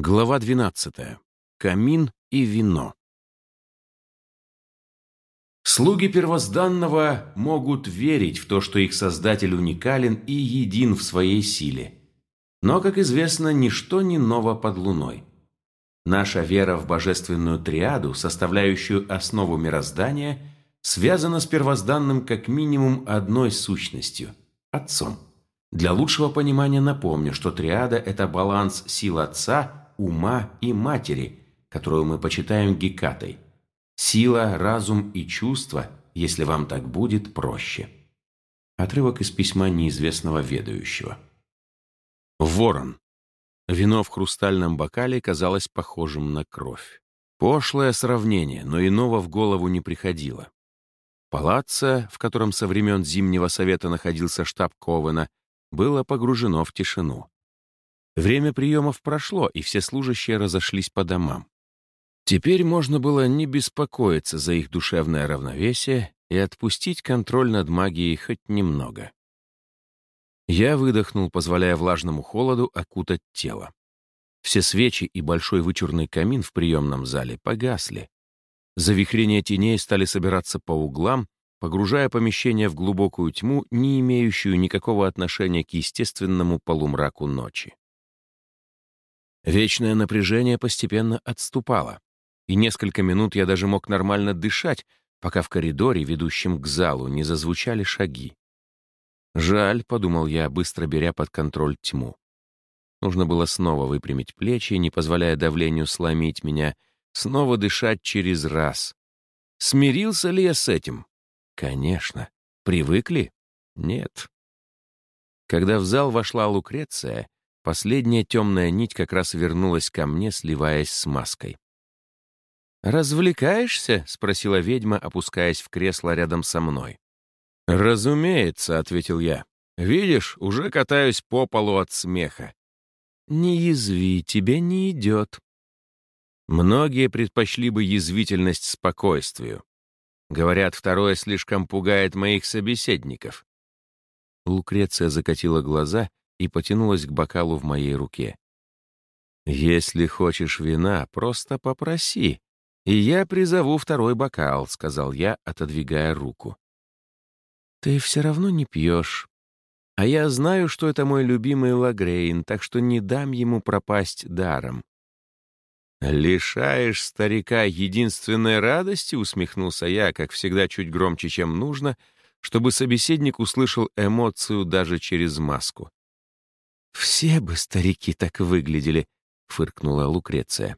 Глава 12. Камин и вино. Слуги первозданного могут верить в то, что их Создатель уникален и един в своей силе. Но, как известно, ничто не ново под луной. Наша вера в божественную триаду, составляющую основу мироздания, связана с первозданным как минимум одной сущностью – Отцом. Для лучшего понимания напомню, что триада – это баланс сил Отца – ума и матери, которую мы почитаем Гекатой. Сила, разум и чувство, если вам так будет проще. Отрывок из письма неизвестного ведающего. Ворон. Вино в хрустальном бокале казалось похожим на кровь. Пошлое сравнение, но иного в голову не приходило. Палаццо, в котором со времен Зимнего Совета находился штаб Ковена, было погружено в тишину. Время приемов прошло, и все служащие разошлись по домам. Теперь можно было не беспокоиться за их душевное равновесие и отпустить контроль над магией хоть немного. Я выдохнул, позволяя влажному холоду окутать тело. Все свечи и большой вычурный камин в приемном зале погасли. Завихрения теней стали собираться по углам, погружая помещение в глубокую тьму, не имеющую никакого отношения к естественному полумраку ночи. Вечное напряжение постепенно отступало, и несколько минут я даже мог нормально дышать, пока в коридоре, ведущем к залу, не зазвучали шаги. «Жаль», — подумал я, быстро беря под контроль тьму. Нужно было снова выпрямить плечи, не позволяя давлению сломить меня, снова дышать через раз. Смирился ли я с этим? Конечно. Привыкли? Нет. Когда в зал вошла Лукреция, Последняя темная нить как раз вернулась ко мне, сливаясь с маской. «Развлекаешься?» — спросила ведьма, опускаясь в кресло рядом со мной. «Разумеется», — ответил я. «Видишь, уже катаюсь по полу от смеха». «Не язви, тебе не идет». Многие предпочли бы язвительность спокойствию. Говорят, второе слишком пугает моих собеседников. Лукреция закатила глаза и потянулась к бокалу в моей руке. «Если хочешь вина, просто попроси, и я призову второй бокал», — сказал я, отодвигая руку. «Ты все равно не пьешь. А я знаю, что это мой любимый Лагрейн, так что не дам ему пропасть даром». «Лишаешь старика единственной радости?» — усмехнулся я, как всегда чуть громче, чем нужно, чтобы собеседник услышал эмоцию даже через маску. «Все бы старики так выглядели», — фыркнула Лукреция.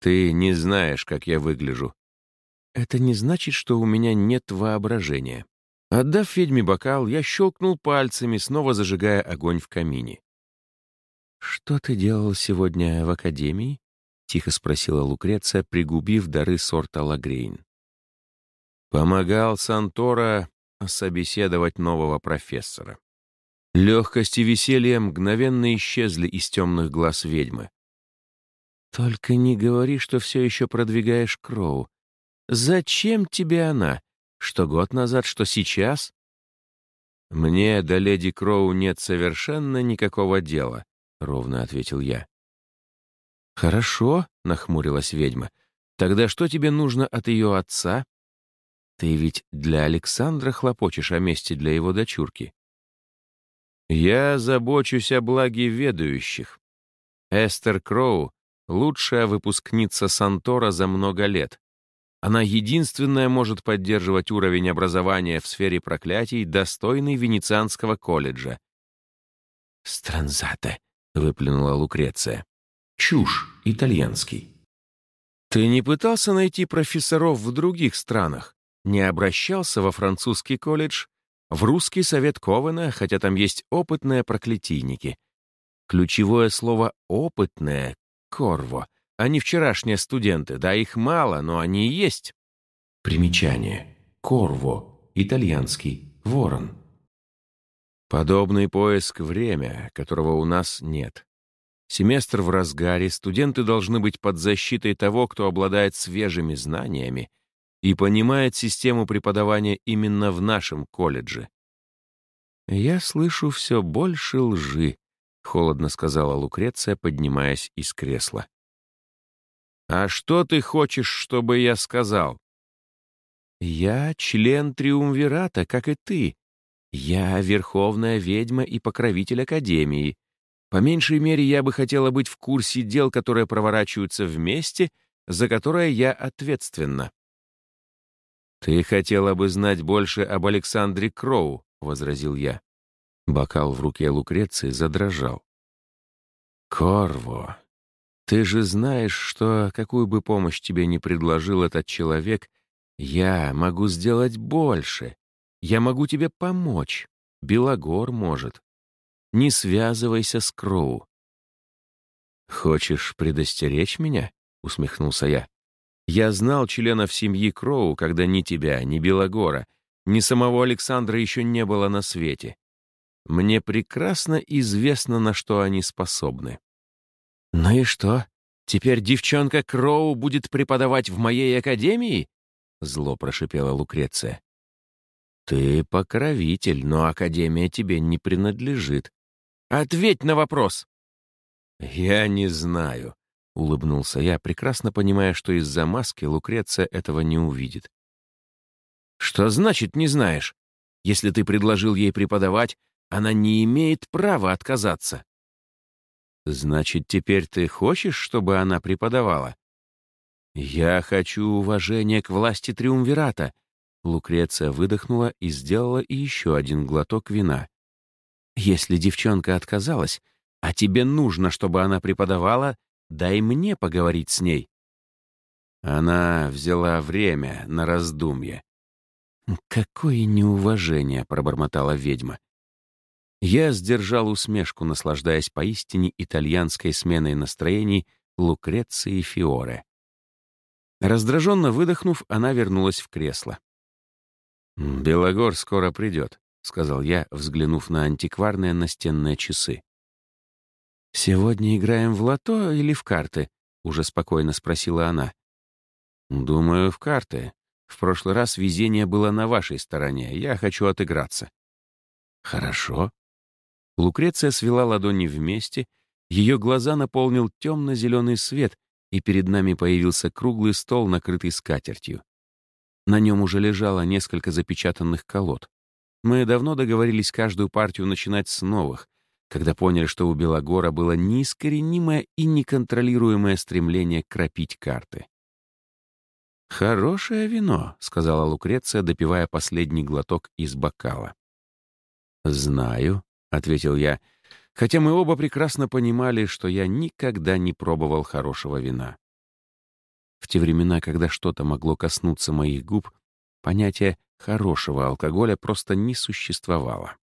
«Ты не знаешь, как я выгляжу». «Это не значит, что у меня нет воображения». Отдав ведьме бокал, я щелкнул пальцами, снова зажигая огонь в камине. «Что ты делал сегодня в академии?» — тихо спросила Лукреция, пригубив дары сорта Лагрейн. «Помогал Сантора собеседовать нового профессора. Легкость и веселье мгновенно исчезли из темных глаз ведьмы. «Только не говори, что все еще продвигаешь Кроу. Зачем тебе она? Что год назад, что сейчас?» «Мне до леди Кроу нет совершенно никакого дела», — ровно ответил я. «Хорошо», — нахмурилась ведьма. «Тогда что тебе нужно от ее отца? Ты ведь для Александра хлопочешь о месте для его дочурки». Я забочусь о благе ведающих. Эстер Кроу — лучшая выпускница Сантора за много лет. Она единственная может поддерживать уровень образования в сфере проклятий, достойный Венецианского колледжа. «Странзате», — выплюнула Лукреция. «Чушь, итальянский». «Ты не пытался найти профессоров в других странах? Не обращался во французский колледж в русский совет Ковена, хотя там есть опытные проклятийники. Ключевое слово «опытные» — «корво», не вчерашние студенты. Да, их мало, но они есть. Примечание. «Корво», итальянский, «ворон». Подобный поиск — время, которого у нас нет. Семестр в разгаре, студенты должны быть под защитой того, кто обладает свежими знаниями и понимает систему преподавания именно в нашем колледже. «Я слышу все больше лжи», — холодно сказала Лукреция, поднимаясь из кресла. «А что ты хочешь, чтобы я сказал?» «Я член Триумвирата, как и ты. Я верховная ведьма и покровитель Академии. По меньшей мере, я бы хотела быть в курсе дел, которые проворачиваются вместе, за которое я ответственна». «Ты хотела бы знать больше об Александре Кроу», — возразил я. Бокал в руке Лукреции задрожал. «Корво, ты же знаешь, что какую бы помощь тебе ни предложил этот человек, я могу сделать больше. Я могу тебе помочь. Белогор может. Не связывайся с Кроу». «Хочешь предостеречь меня?» — усмехнулся я. «Я знал членов семьи Кроу, когда ни тебя, ни Белогора, ни самого Александра еще не было на свете. Мне прекрасно известно, на что они способны. «Ну и что? Теперь девчонка Кроу будет преподавать в моей академии?» Зло прошипела Лукреция. «Ты покровитель, но академия тебе не принадлежит. Ответь на вопрос!» «Я не знаю», — улыбнулся я, прекрасно понимая, что из-за маски Лукреция этого не увидит. «Что значит «не знаешь»? Если ты предложил ей преподавать, она не имеет права отказаться. Значит, теперь ты хочешь, чтобы она преподавала? Я хочу уважения к власти Триумвирата. Лукреция выдохнула и сделала еще один глоток вина. Если девчонка отказалась, а тебе нужно, чтобы она преподавала, дай мне поговорить с ней. Она взяла время на раздумье. «Какое неуважение!» — пробормотала ведьма. Я сдержал усмешку, наслаждаясь поистине итальянской сменой настроений Лукреции Фиоре. Раздраженно выдохнув, она вернулась в кресло. «Белогор скоро придет», — сказал я, взглянув на антикварные настенные часы. «Сегодня играем в лото или в карты?» — уже спокойно спросила она. «Думаю, в карты. В прошлый раз везение было на вашей стороне. Я хочу отыграться». «Хорошо», Лукреция свела ладони вместе, ее глаза наполнил темно-зеленый свет, и перед нами появился круглый стол, накрытый скатертью. На нем уже лежало несколько запечатанных колод. Мы давно договорились каждую партию начинать с новых, когда поняли, что у Белогора было неискоренимое и неконтролируемое стремление кропить карты. «Хорошее вино», — сказала Лукреция, допивая последний глоток из бокала. «Знаю», — ответил я, хотя мы оба прекрасно понимали, что я никогда не пробовал хорошего вина. В те времена, когда что-то могло коснуться моих губ, понятие «хорошего алкоголя» просто не существовало.